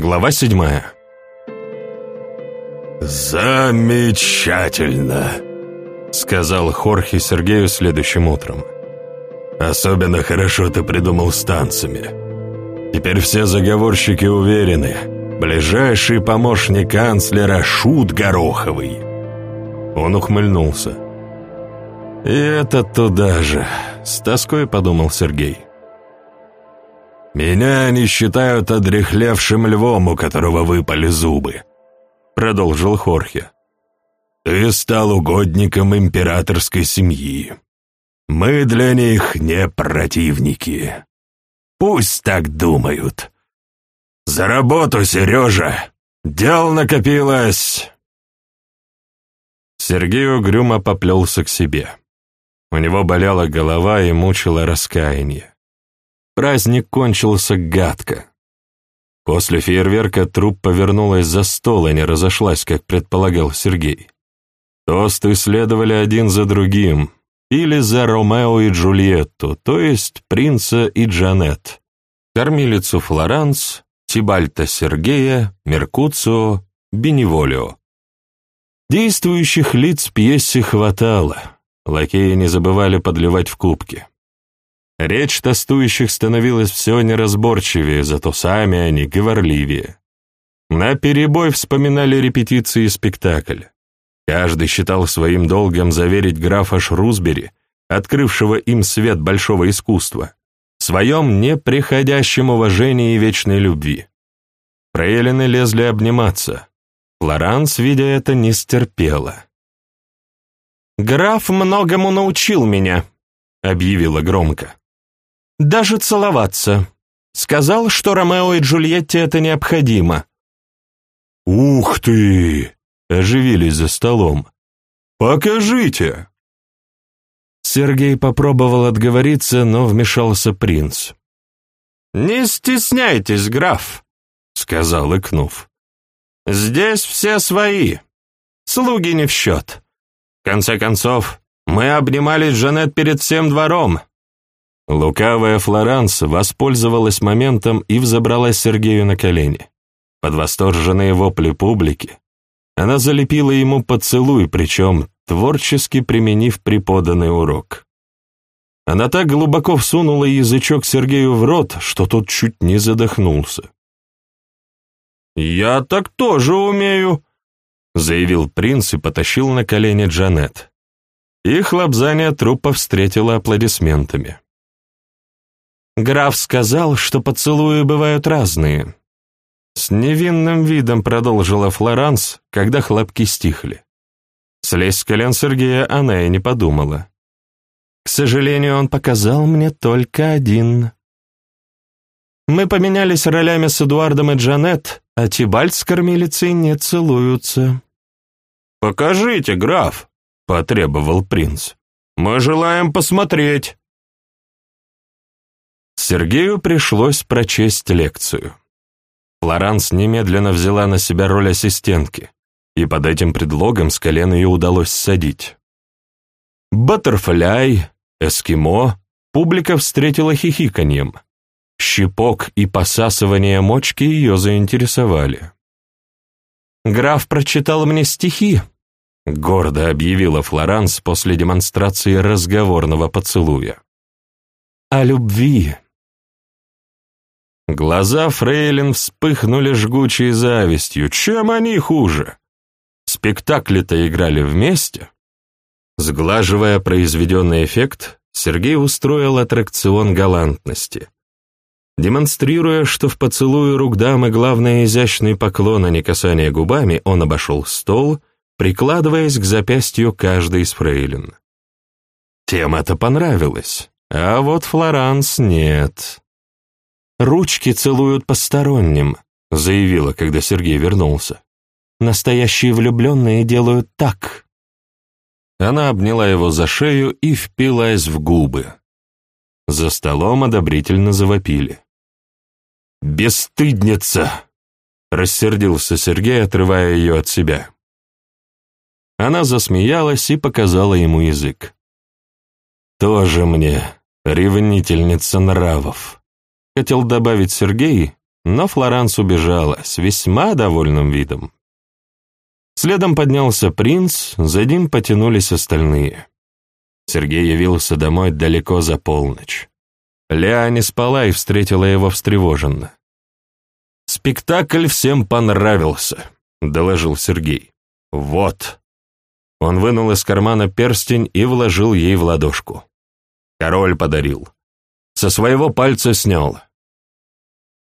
Глава седьмая. «Замечательно!» — сказал Хорхе Сергею следующим утром. «Особенно хорошо ты придумал с танцами. Теперь все заговорщики уверены. Ближайший помощник канцлера Шут Гороховый». Он ухмыльнулся. «И это туда же», — с тоской подумал Сергей. «Меня они считают одрехлевшим львом, у которого выпали зубы», — продолжил Хорхе. «Ты стал угодником императорской семьи. Мы для них не противники. Пусть так думают. За работу, Сережа! Дел накопилось!» Сергей угрюмо поплелся к себе. У него болела голова и мучило раскаяние. Праздник кончился гадко. После фейерверка труппа вернулась за стол и не разошлась, как предполагал Сергей. Тосты следовали один за другим, или за Ромео и Джульетту, то есть принца и Джанет, кормилицу Флоранс, Тибальта Сергея, Меркуцио, Беневолио. Действующих лиц пьесе хватало, лакеи не забывали подливать в кубки. Речь тостующих становилась все неразборчивее, зато сами они говорливее. На перебой вспоминали репетиции и спектакль. Каждый считал своим долгом заверить графа Шрусбери, открывшего им свет большого искусства, в своем неприходящем уважении и вечной любви. Фрейлины лезли обниматься. Флоранс, видя это, не стерпела. «Граф многому научил меня», — объявила громко. Даже целоваться. Сказал, что Ромео и Джульетте это необходимо. «Ух ты!» — оживились за столом. «Покажите!» Сергей попробовал отговориться, но вмешался принц. «Не стесняйтесь, граф», — сказал Икнув. «Здесь все свои. Слуги не в счет. В конце концов, мы обнимались Жанет перед всем двором. Лукавая Флоранс воспользовалась моментом и взобралась Сергею на колени. Под восторженные вопли публики она залепила ему поцелуй, причем творчески применив преподанный урок. Она так глубоко всунула язычок Сергею в рот, что тот чуть не задохнулся. «Я так тоже умею», — заявил принц и потащил на колени Джанет. Их лапзание трупа встретило аплодисментами. Граф сказал, что поцелуи бывают разные. С невинным видом продолжила Флоранс, когда хлопки стихли. Слезть с колен Сергея она и не подумала. К сожалению, он показал мне только один. Мы поменялись ролями с Эдуардом и Джанет, а Тибальт с кормилицей не целуются. «Покажите, граф», — потребовал принц. «Мы желаем посмотреть». Сергею пришлось прочесть лекцию. Флоранс немедленно взяла на себя роль ассистентки, и под этим предлогом с колен ее удалось садить. Баттерфляй, эскимо, публика встретила хихиканьем. Щипок и посасывание мочки ее заинтересовали. «Граф прочитал мне стихи», — гордо объявила Флоранс после демонстрации разговорного поцелуя. «О любви, Глаза Фрейлин вспыхнули жгучей завистью. Чем они хуже? Спектакли-то играли вместе. Сглаживая произведенный эффект, Сергей устроил аттракцион галантности. Демонстрируя, что в поцелуе рук дамы главное изящный поклон, а не касание губами, он обошел стол, прикладываясь к запястью каждой из фрейлин. Тем это понравилось, а вот Флоранс нет. «Ручки целуют посторонним», — заявила, когда Сергей вернулся. «Настоящие влюбленные делают так». Она обняла его за шею и впилась в губы. За столом одобрительно завопили. «Бесстыдница!» — рассердился Сергей, отрывая ее от себя. Она засмеялась и показала ему язык. «Тоже мне ревнительница нравов» хотел добавить Сергей, но Флоранс убежала с весьма довольным видом. Следом поднялся принц, за ним потянулись остальные. Сергей явился домой далеко за полночь. Леа не спала и встретила его встревоженно. «Спектакль всем понравился», — доложил Сергей. «Вот». Он вынул из кармана перстень и вложил ей в ладошку. Король подарил. Со своего пальца снял.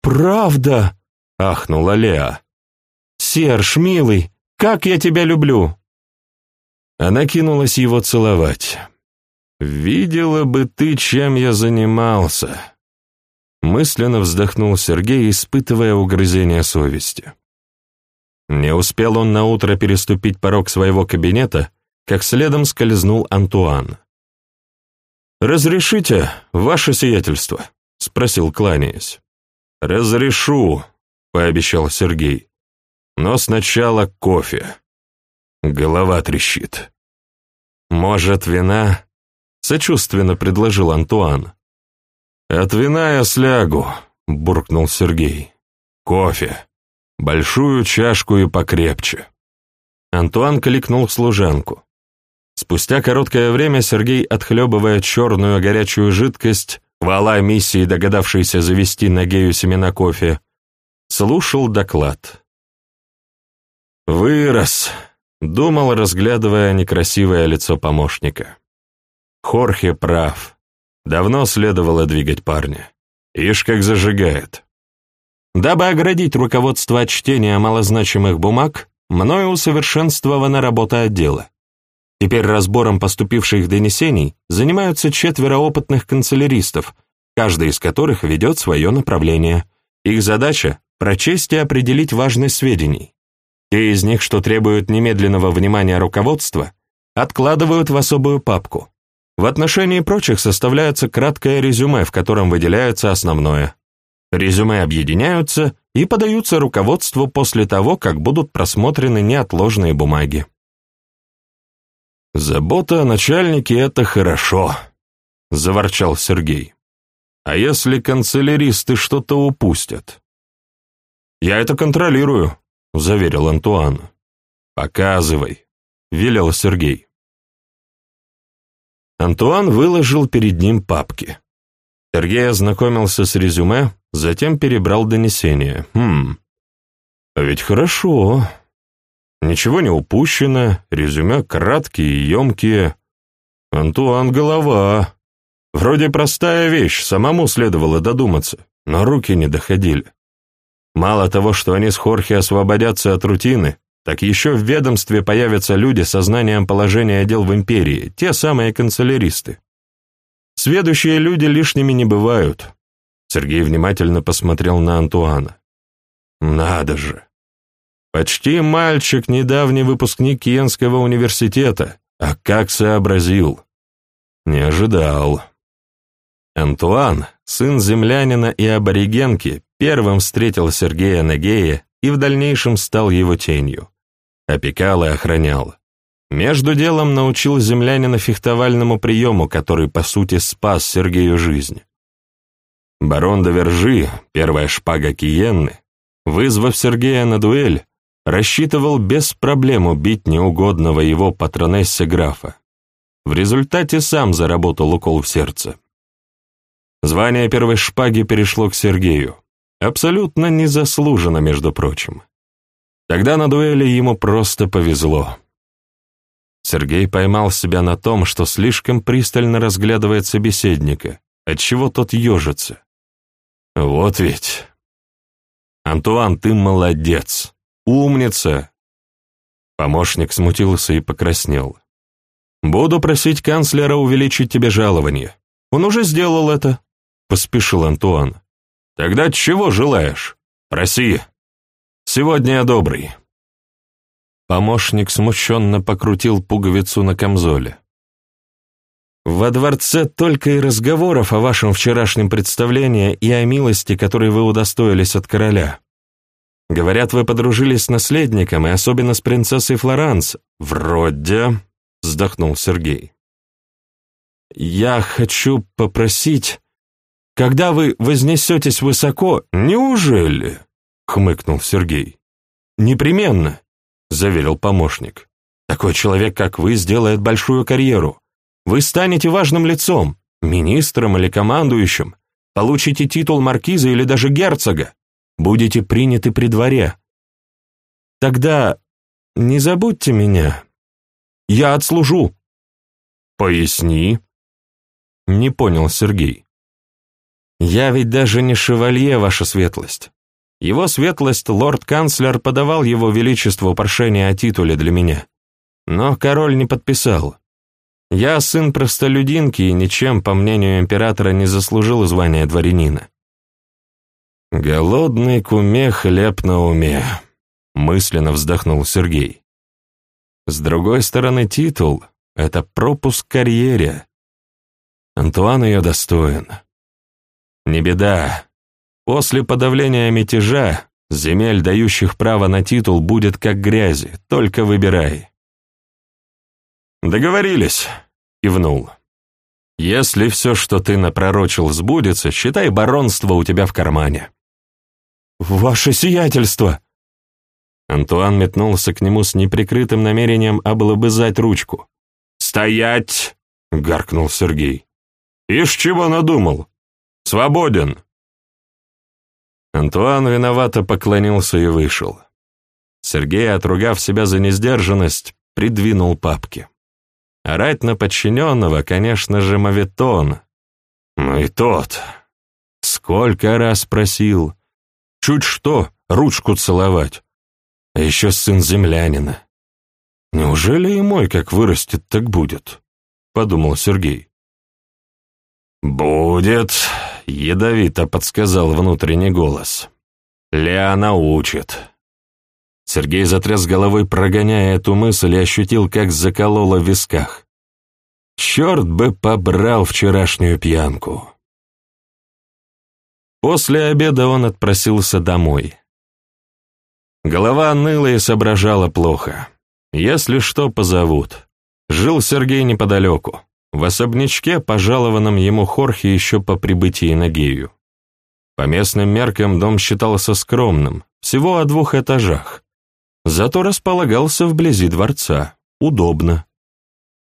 «Правда?» — ахнула Леа. «Серж, милый, как я тебя люблю!» Она кинулась его целовать. «Видела бы ты, чем я занимался!» Мысленно вздохнул Сергей, испытывая угрызение совести. Не успел он наутро переступить порог своего кабинета, как следом скользнул Антуан. «Разрешите, ваше сиятельство?» — спросил, кланяясь. «Разрешу», — пообещал Сергей. «Но сначала кофе. Голова трещит». «Может, вина?» — сочувственно предложил Антуан. «От вина я слягу», — буркнул Сергей. «Кофе. Большую чашку и покрепче». Антуан кликнул служанку. Спустя короткое время Сергей, отхлебывая черную горячую жидкость, вала миссии, догадавшейся завести на гею семена кофе, слушал доклад. «Вырос», — думал, разглядывая некрасивое лицо помощника. Хорхе прав. Давно следовало двигать парня. Ишь, как зажигает. Дабы оградить руководство от чтения малозначимых бумаг, мною усовершенствована работа отдела. Теперь разбором поступивших донесений занимаются четверо опытных канцеляристов, каждый из которых ведет свое направление. Их задача – прочесть и определить важность сведений. Те из них, что требуют немедленного внимания руководства, откладывают в особую папку. В отношении прочих составляется краткое резюме, в котором выделяется основное. Резюме объединяются и подаются руководству после того, как будут просмотрены неотложные бумаги. «Забота о начальнике — это хорошо», — заворчал Сергей. «А если канцеляристы что-то упустят?» «Я это контролирую», — заверил Антуан. «Показывай», — велел Сергей. Антуан выложил перед ним папки. Сергей ознакомился с резюме, затем перебрал донесение. «Хм, а ведь хорошо», Ничего не упущено, резюме краткие и емкие. Антуан голова. Вроде простая вещь, самому следовало додуматься, но руки не доходили. Мало того, что они с Хорхе освободятся от рутины, так еще в ведомстве появятся люди со знанием положения дел в империи, те самые канцеляристы. Сведущие люди лишними не бывают. Сергей внимательно посмотрел на Антуана. Надо же. Почти мальчик, недавний выпускник Киенского университета. А как сообразил? Не ожидал. Антуан, сын землянина и аборигенки, первым встретил Сергея Нагея и в дальнейшем стал его тенью. Опекал и охранял. Между делом научил землянина фехтовальному приему, который, по сути, спас Сергею жизнь. Барон де Вержи, первая шпага Киенны, вызвав Сергея на дуэль, рассчитывал без проблем убить неугодного его патронессе графа. В результате сам заработал укол в сердце. Звание первой шпаги перешло к Сергею. Абсолютно незаслуженно, между прочим. Тогда на дуэли ему просто повезло. Сергей поймал себя на том, что слишком пристально разглядывает собеседника, отчего тот ежится. Вот ведь. Антуан, ты молодец. Умница!» Помощник смутился и покраснел. «Буду просить канцлера увеличить тебе жалование. Он уже сделал это», — поспешил Антуан. «Тогда чего желаешь? Проси. Сегодня я добрый». Помощник смущенно покрутил пуговицу на камзоле. «Во дворце только и разговоров о вашем вчерашнем представлении и о милости, которой вы удостоились от короля. Говорят, вы подружились с наследником, и особенно с принцессой Флоранс. Вроде, вздохнул Сергей. Я хочу попросить... когда вы вознесетесь высоко, неужели?» — хмыкнул Сергей. «Непременно», — заверил помощник. «Такой человек, как вы, сделает большую карьеру. Вы станете важным лицом, министром или командующим, получите титул маркиза или даже герцога, будете приняты при дворе. Тогда не забудьте меня. Я отслужу». «Поясни», — не понял Сергей. «Я ведь даже не шевалье, ваша светлость. Его светлость, лорд-канцлер, подавал его величеству прошение о титуле для меня. Но король не подписал. Я сын простолюдинки и ничем, по мнению императора, не заслужил звания дворянина». «Голодный куме, хлеб на уме», — мысленно вздохнул Сергей. «С другой стороны, титул — это пропуск к карьере. Антуан ее достоин». Не беда. После подавления мятежа земель, дающих право на титул, будет как грязи, только выбирай. Договорились, кивнул. Если все, что ты напророчил, сбудется, считай баронство у тебя в кармане. Ваше сиятельство! Антуан метнулся к нему с неприкрытым намерением облобызать ручку. «Стоять!» — гаркнул Сергей. «Ишь чего надумал? Свободен!» Антуан виновато поклонился и вышел. Сергей, отругав себя за несдержанность, придвинул папки. Орать на подчиненного, конечно же, мавитон. Ну и тот. Сколько раз просил. Чуть что, ручку целовать. А еще сын землянина. Неужели и мой, как вырастет, так будет? Подумал Сергей. «Будет», — ядовито подсказал внутренний голос. «Ляна учит». Сергей затряс головой, прогоняя эту мысль, и ощутил, как закололо в висках. Черт бы побрал вчерашнюю пьянку. После обеда он отпросился домой. Голова ныла и соображала плохо. Если что, позовут. Жил Сергей неподалеку в особнячке, пожалованном ему Хорхе еще по прибытии на Гею. По местным меркам дом считался скромным, всего о двух этажах. Зато располагался вблизи дворца, удобно.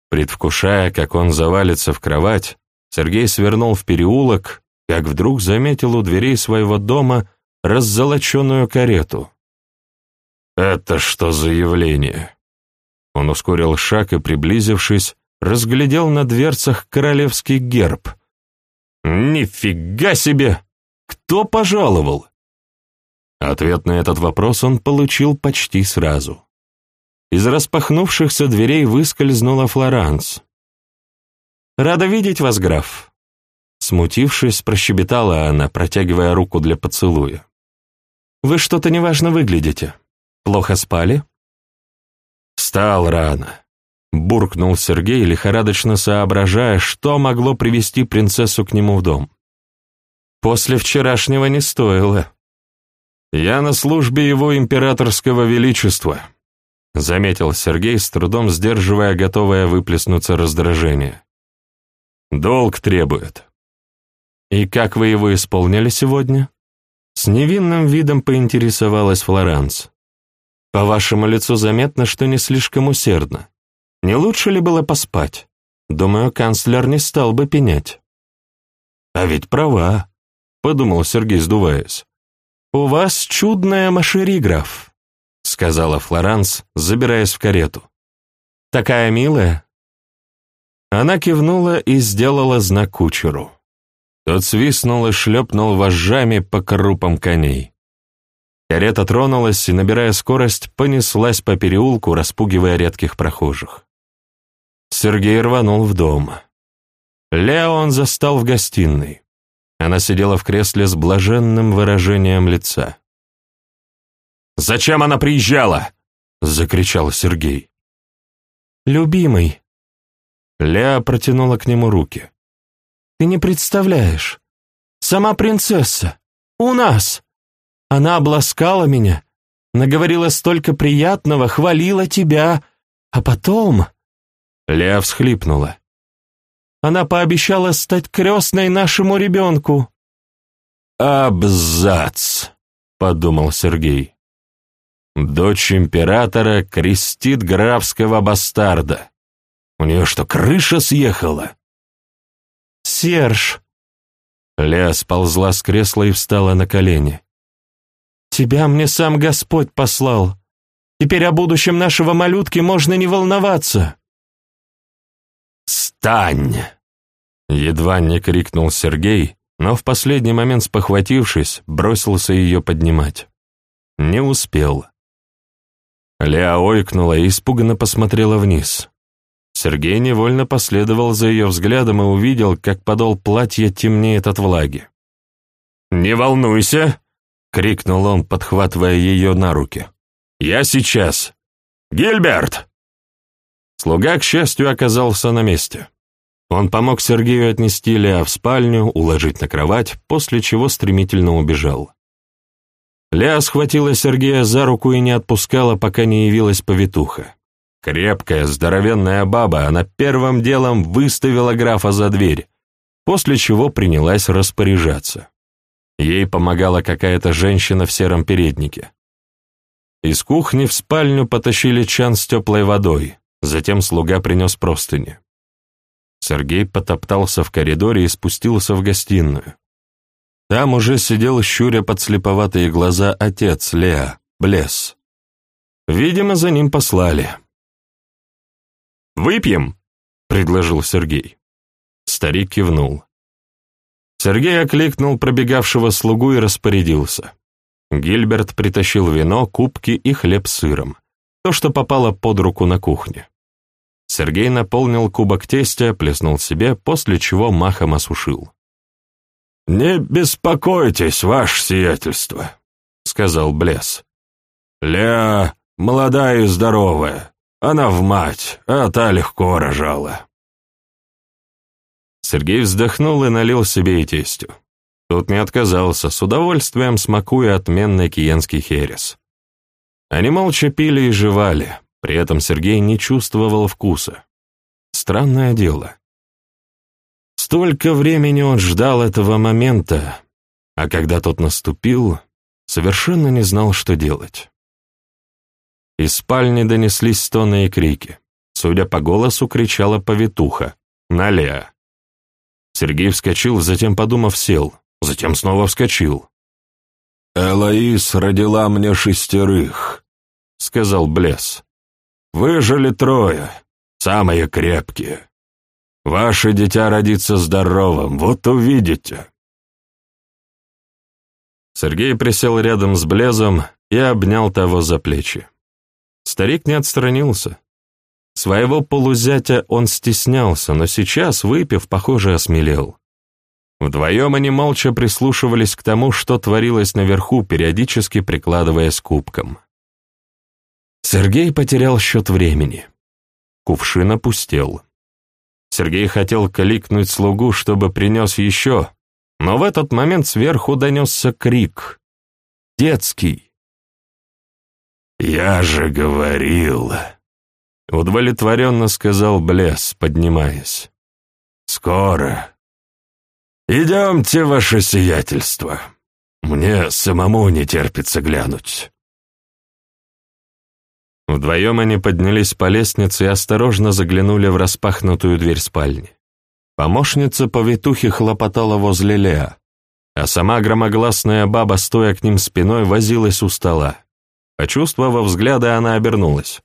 Предвкушая, как он завалится в кровать, Сергей свернул в переулок, как вдруг заметил у дверей своего дома раззолоченную карету. «Это что за явление?» Он ускорил шаг и, приблизившись, разглядел на дверцах королевский герб. «Нифига себе! Кто пожаловал?» Ответ на этот вопрос он получил почти сразу. Из распахнувшихся дверей выскользнула Флоранс. «Рада видеть вас, граф!» Смутившись, прощебетала она, протягивая руку для поцелуя. «Вы что-то неважно выглядите. Плохо спали?» «Встал рано буркнул Сергей, лихорадочно соображая, что могло привести принцессу к нему в дом. После вчерашнего не стоило. Я на службе его императорского величества, заметил Сергей, с трудом сдерживая готовое выплеснуться раздражение. Долг требует. И как вы его исполнили сегодня? С невинным видом поинтересовалась Флоранс. По вашему лицу заметно, что не слишком усердно. Не лучше ли было поспать? Думаю, канцлер не стал бы пенять. А ведь права, подумал Сергей, сдуваясь. У вас чудная машери, граф, сказала Флоранс, забираясь в карету. Такая милая. Она кивнула и сделала знак кучеру. Тот свистнул и шлепнул вожжами по крупам коней. Карета тронулась и, набирая скорость, понеслась по переулку, распугивая редких прохожих. Сергей рванул в дом. Лео он застал в гостиной. Она сидела в кресле с блаженным выражением лица. «Зачем она приезжала?» — закричал Сергей. «Любимый». Леа протянула к нему руки. «Ты не представляешь. Сама принцесса. У нас. Она обласкала меня, наговорила столько приятного, хвалила тебя, а потом...» Леа всхлипнула. «Она пообещала стать крестной нашему ребенку. Абзац, подумал Сергей. Дочь императора крестит графского бастарда. У нее что, крыша съехала? Серж. Леа сползла с кресла и встала на колени. Тебя мне сам Господь послал. Теперь о будущем нашего малютки можно не волноваться. «Стань!» Едва не крикнул Сергей, но в последний момент спохватившись, бросился ее поднимать. Не успел. Леа ойкнула и испуганно посмотрела вниз. Сергей невольно последовал за ее взглядом и увидел, как подол платья темнеет от влаги. «Не волнуйся!» — крикнул он, подхватывая ее на руки. «Я сейчас! Гильберт!» Слуга, к счастью, оказался на месте. Он помог Сергею отнести Леа в спальню, уложить на кровать, после чего стремительно убежал. Леа схватила Сергея за руку и не отпускала, пока не явилась повитуха. Крепкая, здоровенная баба, она первым делом выставила графа за дверь, после чего принялась распоряжаться. Ей помогала какая-то женщина в сером переднике. Из кухни в спальню потащили чан с теплой водой, затем слуга принес простыни. Сергей потоптался в коридоре и спустился в гостиную. Там уже сидел, щуря подслеповатые глаза, отец Леа, Блес. Видимо, за ним послали. «Выпьем?» — предложил Сергей. Старик кивнул. Сергей окликнул пробегавшего слугу и распорядился. Гильберт притащил вино, кубки и хлеб с сыром, то, что попало под руку на кухне. Сергей наполнил кубок тестя, плеснул себе, после чего махом осушил. «Не беспокойтесь, ваше сиятельство», — сказал Блес. «Ля молодая и здоровая, она в мать, а та легко рожала». Сергей вздохнул и налил себе и тестю. Тот не отказался, с удовольствием смакуя отменный киенский херес. Они молча пили и жевали. При этом Сергей не чувствовал вкуса. Странное дело. Столько времени он ждал этого момента, а когда тот наступил, совершенно не знал, что делать. Из спальни донеслись стоны и крики. Судя по голосу, кричала повитуха. «Налеа!» Сергей вскочил, затем, подумав, сел, затем снова вскочил. «Элоиз родила мне шестерых», — сказал Блесс. Выжили трое, самые крепкие. Ваше дитя родится здоровым, вот увидите. Сергей присел рядом с Блезом и обнял того за плечи. Старик не отстранился. Своего полузятя он стеснялся, но сейчас, выпив, похоже, осмелел. Вдвоем они молча прислушивались к тому, что творилось наверху, периодически прикладываясь к кубкам. Сергей потерял счет времени. Кувшин опустел. Сергей хотел кликнуть слугу, чтобы принес еще, но в этот момент сверху донесся крик. Детский. «Я же говорил!» — удовлетворенно сказал Блес, поднимаясь. «Скоро. Идемте, ваше сиятельство. Мне самому не терпится глянуть». Вдвоем они поднялись по лестнице и осторожно заглянули в распахнутую дверь спальни. Помощница повитухи хлопотала возле Леа, а сама громогласная баба, стоя к ним спиной, возилась у стола. Почувствовав взгляды, она обернулась.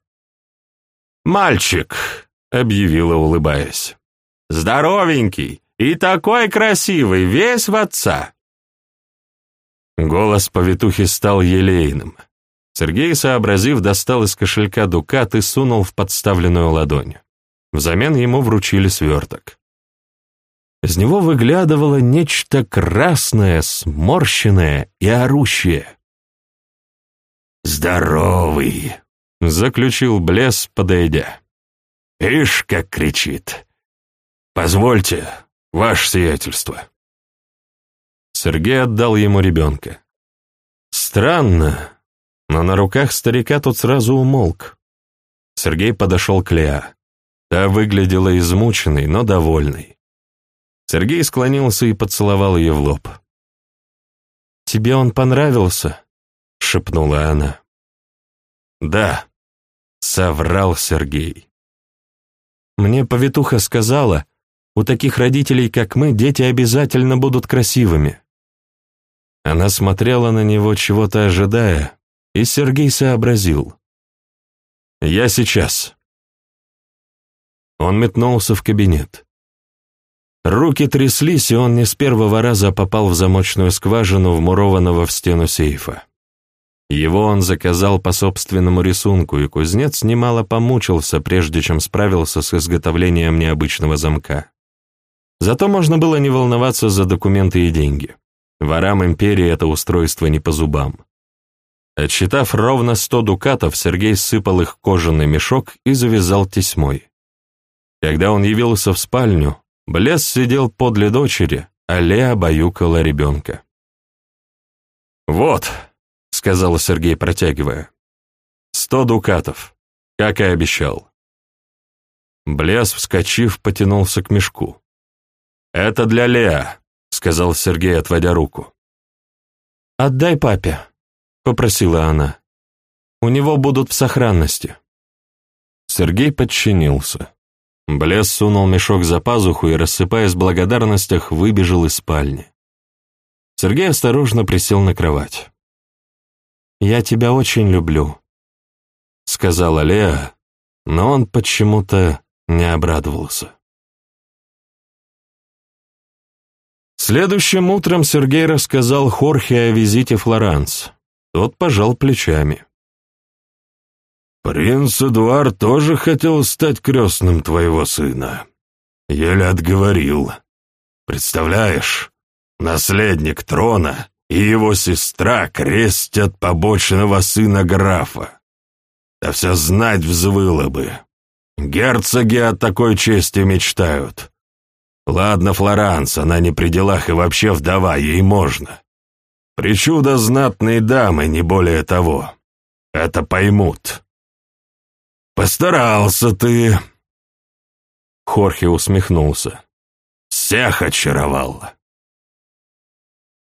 «Мальчик!» — объявила, улыбаясь. «Здоровенький и такой красивый, весь в отца!» Голос повитухи стал елейным — Сергей, сообразив, достал из кошелька дукат и сунул в подставленную ладонь. Взамен ему вручили сверток. Из него выглядывало нечто красное, сморщенное и орущее. «Здоровый!» — заключил Блес, подойдя. «Ишь, как кричит! Позвольте, ваше сиятельство!» Сергей отдал ему ребенка. Странно, но на руках старика тот сразу умолк. Сергей подошел к Леа. Та выглядела измученной, но довольной. Сергей склонился и поцеловал ее в лоб. «Тебе он понравился?» — шепнула она. «Да», — соврал Сергей. «Мне повитуха сказала, у таких родителей, как мы, дети обязательно будут красивыми». Она смотрела на него, чего-то ожидая, и Сергей сообразил. «Я сейчас». Он метнулся в кабинет. Руки тряслись, и он не с первого раза попал в замочную скважину, вмурованного в стену сейфа. Его он заказал по собственному рисунку, и кузнец немало помучился, прежде чем справился с изготовлением необычного замка. Зато можно было не волноваться за документы и деньги. Ворам империи это устройство не по зубам. Отсчитав ровно сто дукатов, Сергей сыпал их в кожаный мешок и завязал тесьмой. Когда он явился в спальню, Блес сидел подле дочери, а Леа баюкала ребенка. «Вот», — сказал Сергей, протягивая, — «сто дукатов, как и обещал». Блес, вскочив, потянулся к мешку. «Это для Леа», — сказал Сергей, отводя руку. «Отдай папе», — попросила она. «У него будут в сохранности». Сергей подчинился. Блес сунул мешок за пазуху и, рассыпаясь в благодарностях, выбежал из спальни. Сергей осторожно присел на кровать. «Я тебя очень люблю», — сказала Леа, но он почему-то не обрадовался. Следующим утром Сергей рассказал Хорхе о визите Флоранс. Тот пожал плечами. «Принц Эдуард тоже хотел стать крестным твоего сына. Еле отговорил. Представляешь, наследник трона и его сестра крестят побочного сына графа. Да вся знать взвыла бы. Герцоги от такой чести мечтают. Ладно, Флоранс, она не при делах и вообще вдова, ей можно. Причуда знатной дамы, не более того. Это поймут. «Постарался ты!» Хорхе усмехнулся. «Всех очаровал!»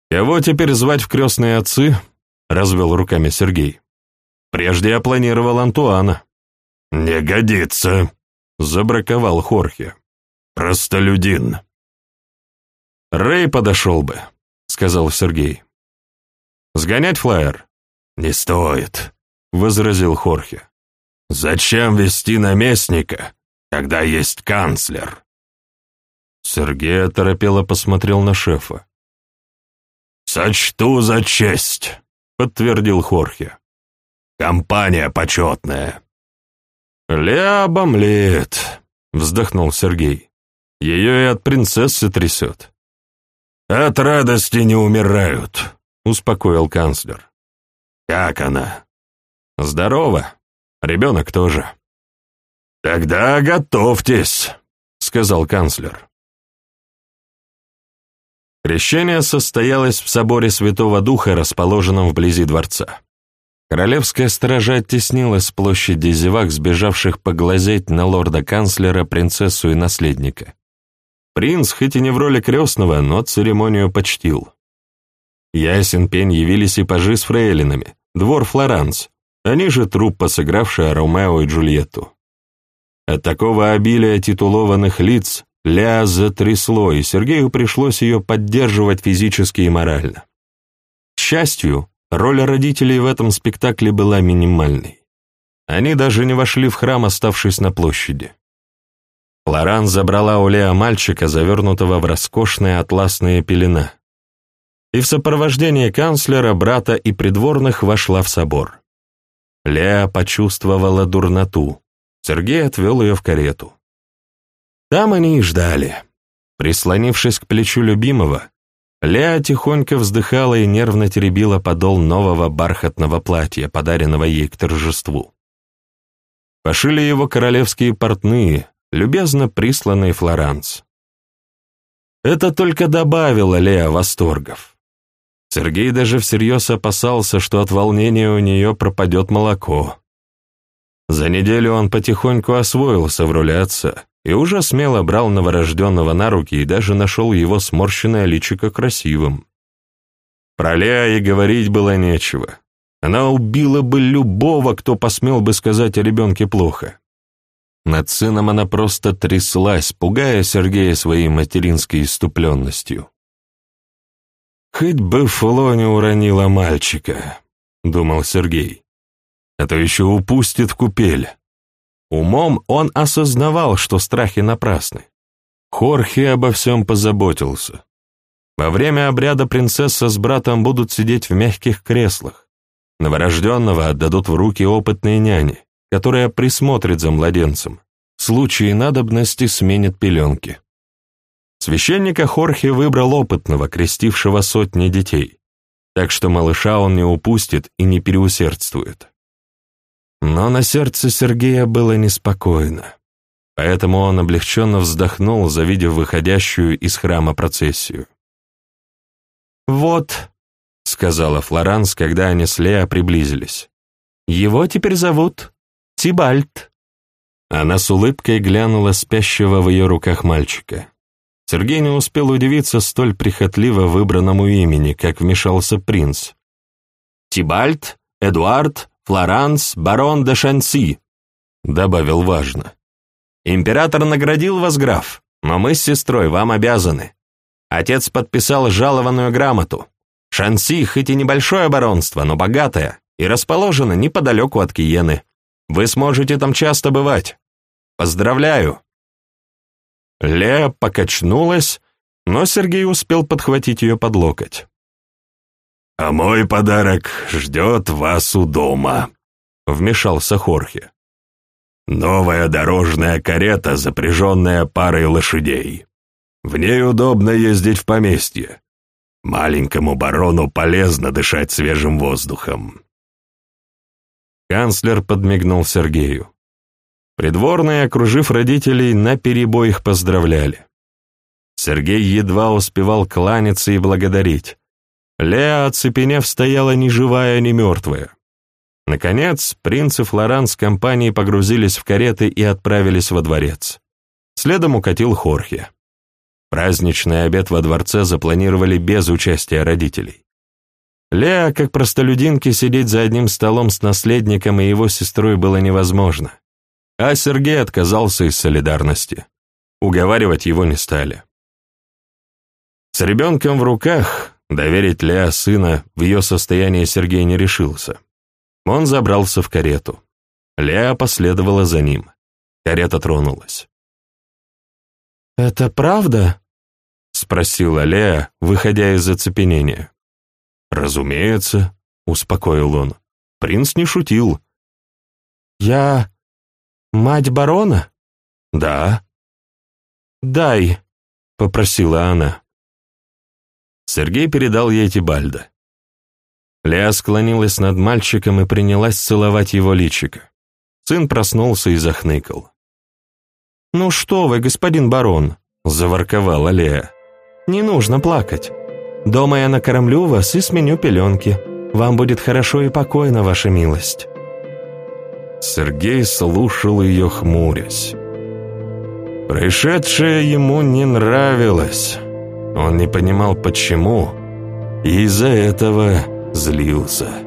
«Кого теперь звать в крестные отцы?» — развел руками Сергей. «Прежде я планировал Антуана». «Не годится», — забраковал Хорхе. «Простолюдин». «Рэй подошел бы», — сказал Сергей. «Сгонять флайер?» «Не стоит», — возразил Хорхе. Зачем вести наместника, когда есть канцлер? Сергей оторопело посмотрел на шефа. «Сочту за честь», — подтвердил Хорхе. «Компания почетная». «Ля обомлеет», — вздохнул Сергей. «Ее и от принцессы трясет». «От радости не умирают», — успокоил канцлер. «Как она?» «Здорово», Ребенок тоже. «Тогда готовьтесь», — сказал канцлер. Крещение состоялось в соборе Святого Духа, расположенном вблизи дворца. Королевская стража оттеснила с площади зевак, сбежавших поглазеть на лорда-канцлера, принцессу и наследника. Принц, хоть и не в роли крестного, но церемонию почтил. Ясен пень явились и пажи с фрейлинами, двор Флоранс, они же труппа, сыгравшая Ромео и Джульетту. От такого обилия титулованных лиц Ля затрясло, и Сергею пришлось ее поддерживать физически и морально. К счастью, роль родителей в этом спектакле была минимальной. Они даже не вошли в храм, оставшись на площади. Лоран забрала у Леа мальчика, завернутого в роскошные атласные пелена, и в сопровождении канцлера, брата и придворных вошла в собор. Леа почувствовала дурноту. Сергей отвел ее в карету. Там они и ждали. Прислонившись к плечу любимого, Леа тихонько вздыхала и нервно теребила подол нового бархатного платья, подаренного ей к торжеству. Пошили его королевские портные, любезно присланные Флоранс. Это только добавило Леа восторгов. Сергей даже всерьез опасался, что от волнения у нее пропадет молоко. За неделю он потихоньку освоился в отца и уже смело брал новорожденного на руки и даже нашел его сморщенное личико красивым. Про Леа и говорить было нечего. Она убила бы любого, кто посмел бы сказать о ребенке плохо. Над сыном она просто тряслась, пугая Сергея своей материнской иступленностью. «Хоть бы Фло не уронила мальчика», — думал Сергей. «А то еще упустит купель». Умом он осознавал, что страхи напрасны. Хорхе обо всем позаботился. Во время обряда принцесса с братом будут сидеть в мягких креслах. Новорожденного отдадут в руки опытной няни, которая присмотрит за младенцем. В случае надобности сменит пеленки. Священника Хорхе выбрал опытного, крестившего сотни детей, так что малыша он не упустит и не переусердствует. Но на сердце Сергея было неспокойно, поэтому он облегченно вздохнул, завидев выходящую из храма процессию. «Вот», — сказала Флоранс, когда они с Лео приблизились, — «его теперь зовут Тибальт». Она с улыбкой глянула спящего в ее руках мальчика. Сергей не успел удивиться столь прихотливо выбранному имени, как вмешался принц. «Тибальт, Эдуард, Флоранс, барон де Шанси», — добавил важно. «Император наградил вас, граф, но мы с сестрой вам обязаны. Отец подписал жалованную грамоту. Шанси хоть и небольшое баронство, но богатое, и расположено неподалеку от Киены. Вы сможете там часто бывать. Поздравляю!» Лея покачнулась, но Сергей успел подхватить ее под локоть. «А мой подарок ждет вас у дома», — вмешался Хорхе. «Новая дорожная карета, запряженная парой лошадей. В ней удобно ездить в поместье. Маленькому барону полезно дышать свежим воздухом». Канцлер подмигнул Сергею. Придворные, окружив родителей, наперебой их поздравляли. Сергей едва успевал кланяться и благодарить. Леа, оцепенев, стояла ни живая, ни мертвая. Наконец, принц и Флоран с компанией погрузились в кареты и отправились во дворец. Следом укатил Хорхе. Праздничный обед во дворце запланировали без участия родителей. Леа, как простолюдинке, сидеть за одним столом с наследником и его сестрой было невозможно. А Сергей отказался из солидарности. Уговаривать его не стали. С ребенком в руках доверить Леа сына в ее состояние Сергей не решился. Он забрался в карету. Леа последовала за ним. Карета тронулась. «Это правда?» — спросила Леа, выходя из оцепенения. «Разумеется», — успокоил он. «Принц не шутил». «Я... мать барона?» «Да». «Дай», — попросила она. Сергей передал ей Тибальда. Леа склонилась над мальчиком и принялась целовать его личико. Сын проснулся и захныкал. «Ну что вы, господин барон», — заворковала Лея. «Не нужно плакать. Дома я накормлю вас и сменю пеленки. Вам будет хорошо и покойно, ваша милость». Сергей слушал ее, хмурясь. Происшедшее ему не нравилось. Он не понимал, почему, и из-за этого злился.